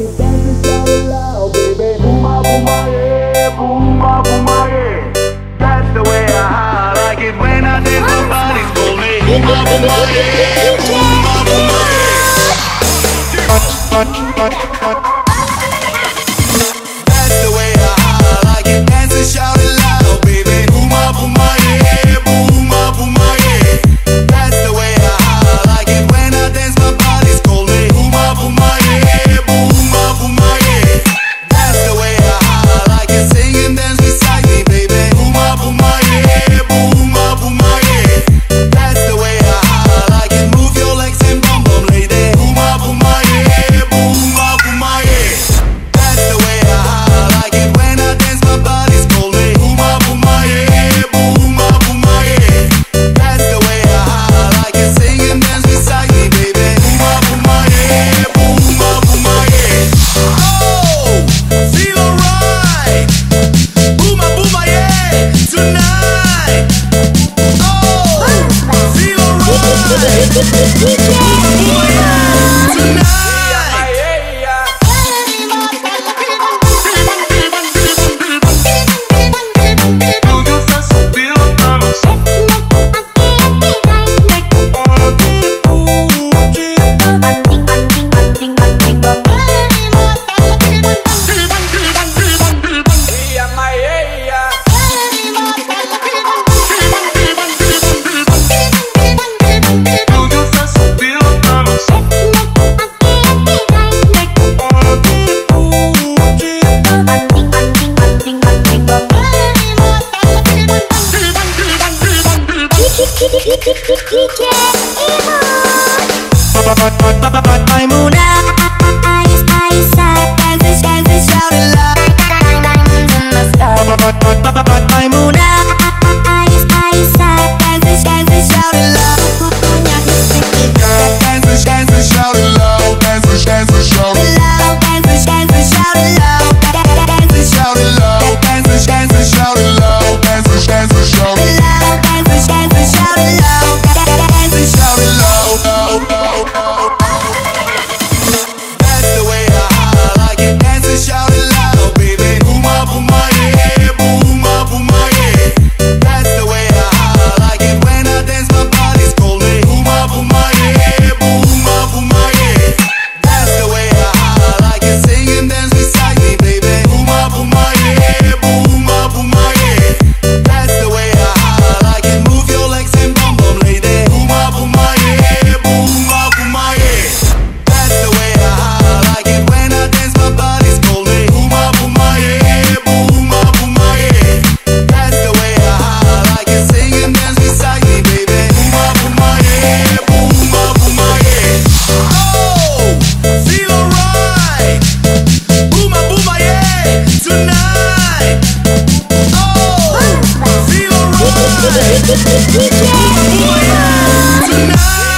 it, dance shout it loud, baby. Booma, booma, yeah, booma, booma, yeah. That's the way I like it when I dance. My body's call me. Booma, yeah, booma, booma, yeah. Woo! Shout it Yeah. Tonight.